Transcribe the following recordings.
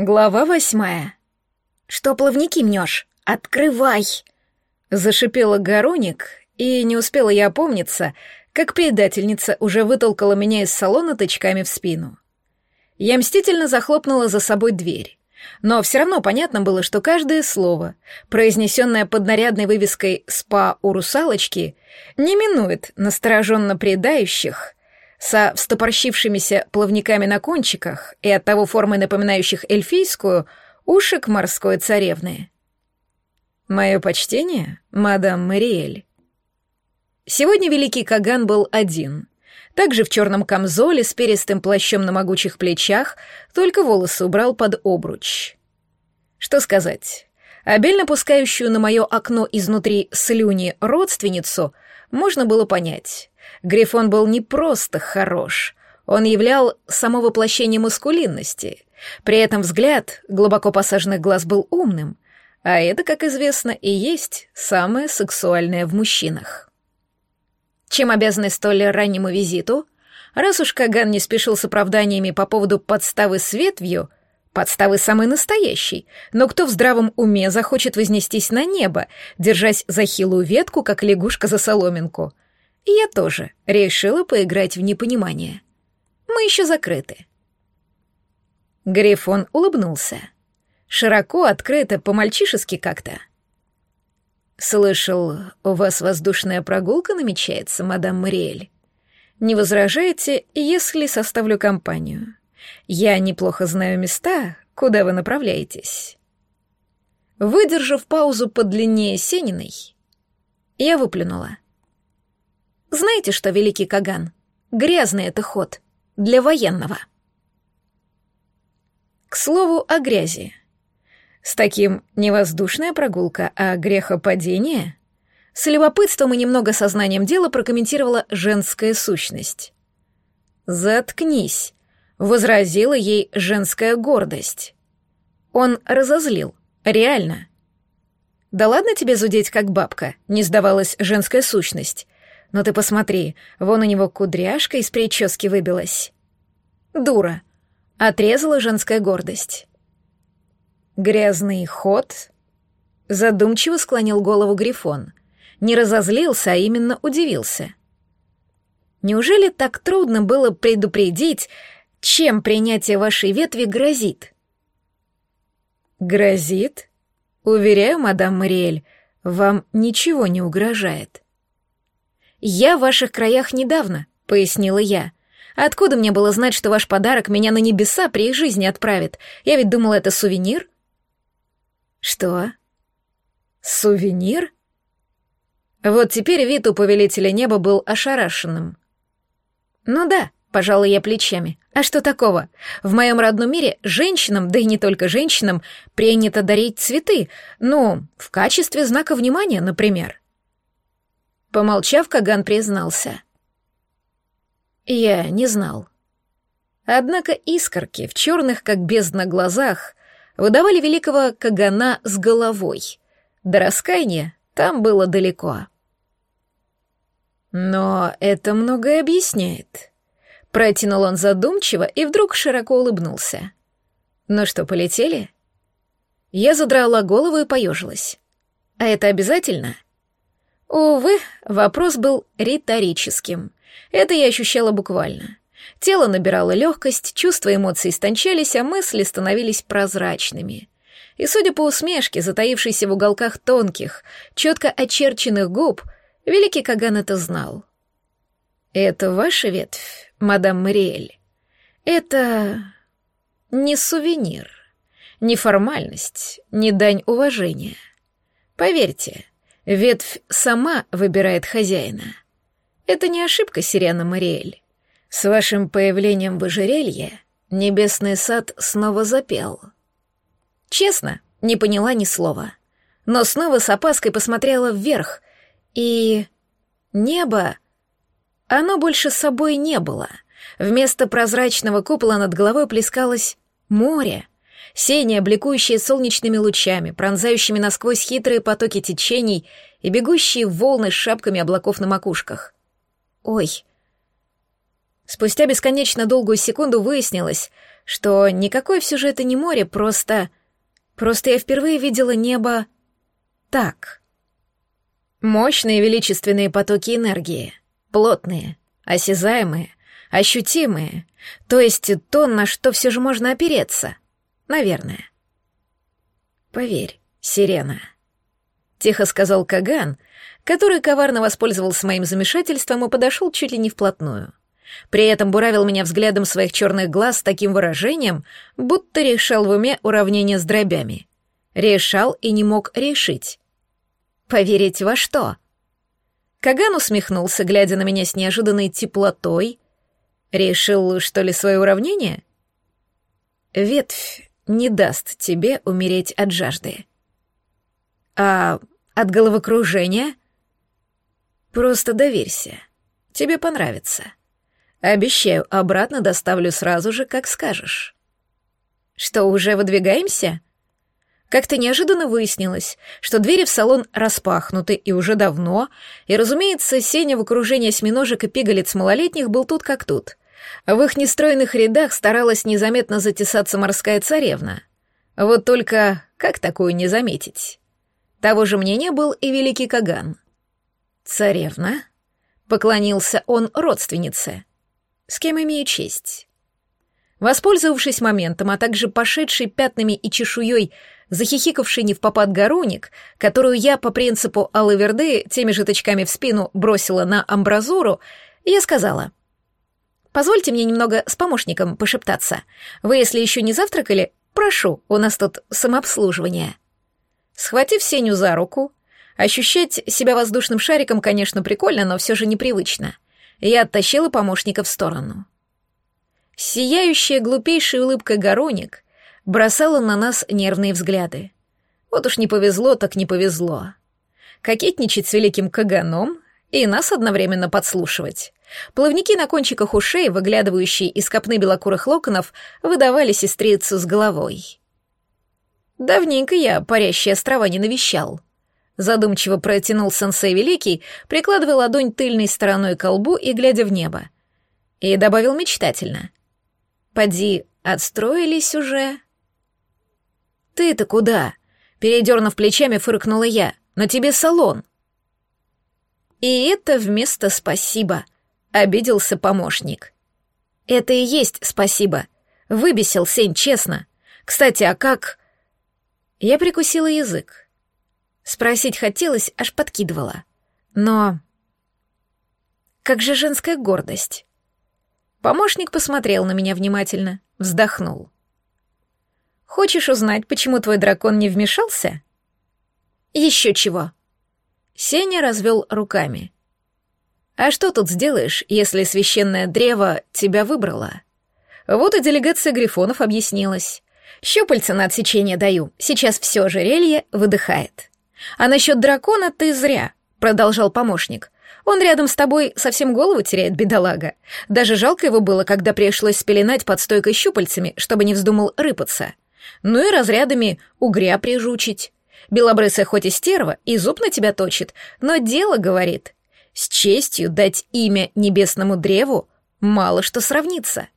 Глава восьмая. «Что плавники мнешь? Открывай!» Зашипела Гороник, и не успела я опомниться, как предательница уже вытолкала меня из салона тычками в спину. Я мстительно захлопнула за собой дверь. Но все равно понятно было, что каждое слово, произнесенное под нарядной вывеской «СПА у русалочки», не минует настороженно предающих со встопорщившимися плавниками на кончиках и оттого формой напоминающих эльфийскую, ушек морской царевны. Мое почтение, мадам Мариэль. Сегодня великий Каган был один. Также в черном камзоле с перистым плащом на могучих плечах, только волосы убрал под обруч. Что сказать? Обильно пускающую на мое окно изнутри слюни родственницу можно было понять. Грифон был не просто хорош, он являл само воплощение маскулинности. При этом взгляд глубоко посаженных глаз был умным, а это, как известно, и есть самое сексуальное в мужчинах. Чем обязаны столь раннему визиту? Раз уж Каган не спешил с оправданиями по поводу подставы с ветвью, подставы самой настоящей, но кто в здравом уме захочет вознестись на небо, держась за хилую ветку, как лягушка за соломинку — я тоже решила поиграть в непонимание. Мы еще закрыты. Грифон улыбнулся. Широко, открыто, по-мальчишески как-то. «Слышал, у вас воздушная прогулка намечается, мадам Мариэль. Не возражаете, если составлю компанию? Я неплохо знаю места, куда вы направляетесь». Выдержав паузу подлиннее Сениной, я выплюнула. Знаете что, великий Каган? Грязный это ход. Для военного. К слову о грязи. С таким не воздушная прогулка, а грехопадение? С любопытством и немного сознанием дела прокомментировала женская сущность. «Заткнись», — возразила ей женская гордость. Он разозлил. Реально. «Да ладно тебе зудеть, как бабка», — не сдавалась женская сущность. Но ты посмотри, вон у него кудряшка из прически выбилась. Дура. Отрезала женская гордость. Грязный ход. Задумчиво склонил голову Грифон. Не разозлился, а именно удивился. Неужели так трудно было предупредить, чем принятие вашей ветви грозит? Грозит? Уверяю, мадам Мариэль, вам ничего не угрожает. «Я в ваших краях недавно», — пояснила я. «Откуда мне было знать, что ваш подарок меня на небеса при их жизни отправит? Я ведь думала, это сувенир». «Что? Сувенир?» Вот теперь вид у повелителя неба был ошарашенным. «Ну да», — пожала я плечами. «А что такого? В моем родном мире женщинам, да и не только женщинам, принято дарить цветы, ну, в качестве знака внимания, например». Помолчав, Каган признался. Я не знал. Однако искорки в черных, как бездна, глазах выдавали великого Кагана с головой. До раскаяния там было далеко. Но это многое объясняет. Протянул он задумчиво и вдруг широко улыбнулся. Ну что, полетели? Я задрала голову и поежилась. А это обязательно? — Увы, вопрос был риторическим. Это я ощущала буквально. Тело набирало легкость, чувства и эмоции истончались, а мысли становились прозрачными. И, судя по усмешке, затаившейся в уголках тонких, четко очерченных губ, великий Каган это знал. «Это ваша ветвь, мадам Мариэль? Это не сувенир, не формальность, не дань уважения. Поверьте, Ветвь сама выбирает хозяина. Это не ошибка, Сириана Мариэль. С вашим появлением в ожерелье небесный сад снова запел. Честно, не поняла ни слова. Но снова с опаской посмотрела вверх, и... Небо... Оно больше собой не было. Вместо прозрачного купола над головой плескалось море — синее, бликующее солнечными лучами, пронзающими насквозь хитрые потоки течений и бегущие волны с шапками облаков на макушках. Ой. Спустя бесконечно долгую секунду выяснилось, что никакое все же это не море, просто... Просто я впервые видела небо так. Мощные величественные потоки энергии, плотные, осязаемые, ощутимые, то есть то, на что все же можно опереться. Наверное. Поверь, сирена. Тихо сказал Каган, который коварно воспользовался моим замешательством и подошел чуть ли не вплотную. При этом буравил меня взглядом своих черных глаз с таким выражением, будто решал в уме уравнение с дробями. Решал и не мог решить. Поверить во что? Каган усмехнулся, глядя на меня с неожиданной теплотой. Решил, что ли, свое уравнение? Ветвь не даст тебе умереть от жажды. А от головокружения? Просто доверься. Тебе понравится. Обещаю, обратно доставлю сразу же, как скажешь. Что, уже выдвигаемся? Как-то неожиданно выяснилось, что двери в салон распахнуты и уже давно, и, разумеется, Сеня в окружении осьминожек и пигалиц малолетних был тут как тут. В их нестроенных рядах старалась незаметно затесаться морская царевна. Вот только как такую не заметить? Того же мнения был и великий Каган. «Царевна?» — поклонился он родственнице. «С кем имею честь?» Воспользовавшись моментом, а также пошедший пятнами и чешуей захихикавший не в попад Гаруник, которую я по принципу Аллы теми же тычками в спину бросила на амбразуру, я сказала, «Позвольте мне немного с помощником пошептаться. Вы, если еще не завтракали, прошу, у нас тут самообслуживание». Схватив Сеню за руку, ощущать себя воздушным шариком, конечно, прикольно, но все же непривычно, я оттащила помощника в сторону. Сияющая глупейшей улыбкой Гароник бросала на нас нервные взгляды. Вот уж не повезло, так не повезло. Кокетничать с великим Каганом и нас одновременно подслушивать. Плавники на кончиках ушей, выглядывающие из копны белокурых локонов, выдавали сестрицу с головой. Давненько я парящие острова не навещал. Задумчиво протянул сенсей Великий, прикладывая ладонь тыльной стороной к колбу и глядя в небо. И добавил мечтательно. «Поди, отстроились уже?» «Ты-то куда?» Передернув плечами, фыркнула я. «На тебе салон». «И это вместо спасибо», — обиделся помощник. «Это и есть спасибо. Выбесил Сень, честно. Кстати, а как...» Я прикусила язык. Спросить хотелось, аж подкидывала. Но... Как же женская гордость? Помощник посмотрел на меня внимательно, вздохнул. Хочешь узнать, почему твой дракон не вмешался? Еще чего. Сеня развел руками. А что тут сделаешь, если священное древо тебя выбрало? Вот и делегация грифонов объяснилась. Щупальца на отсечение даю, сейчас все ожерелье выдыхает. А насчет дракона ты зря, продолжал помощник. Он рядом с тобой совсем голову теряет, бедолага. Даже жалко его было, когда пришлось спеленать под стойкой щупальцами, чтобы не вздумал рыпаться ну и разрядами угря прижучить. Белобрысая хоть и стерва, и зуб на тебя точит, но дело, говорит, с честью дать имя небесному древу мало что сравнится.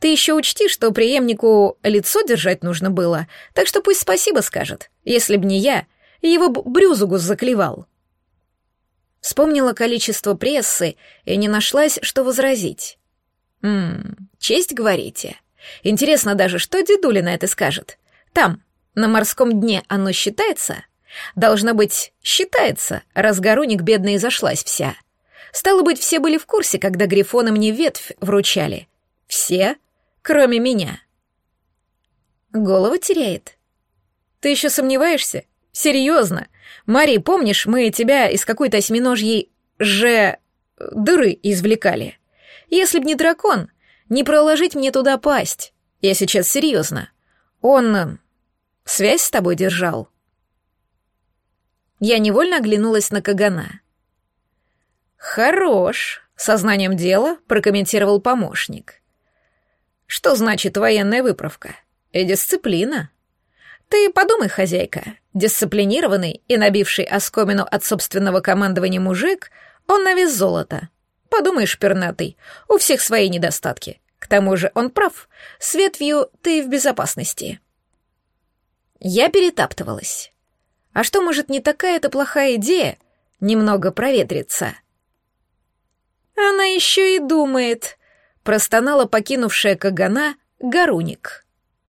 Ты еще учти, что преемнику лицо держать нужно было, так что пусть спасибо скажет. Если б не я, его б брюзугус заклевал. Вспомнила количество прессы и не нашлась, что возразить. «Ммм, честь, говорите?» Интересно даже, что дедуля на это скажет. Там, на морском дне, оно считается? Должно быть, считается, раз Горуник бедная зашлась вся. Стало быть, все были в курсе, когда Грифоны мне ветвь вручали. Все, кроме меня. Голова теряет. Ты еще сомневаешься? Серьезно? Мари, помнишь, мы тебя из какой-то осьминожьей же дыры извлекали? Если б не дракон, не проложить мне туда пасть. Я сейчас серьезно. Он э, связь с тобой держал. Я невольно оглянулась на Кагана. Хорош, сознанием дела прокомментировал помощник. Что значит военная выправка? И дисциплина. Ты подумай, хозяйка, дисциплинированный и набивший оскомину от собственного командования мужик, он на вес золота. Подумаешь, пернатый, у всех свои недостатки. К тому же он прав. С ветвью ты в безопасности. Я перетаптывалась. А что, может, не такая-то плохая идея немного проветриться? Она еще и думает, простонала покинувшая Кагана Гаруник.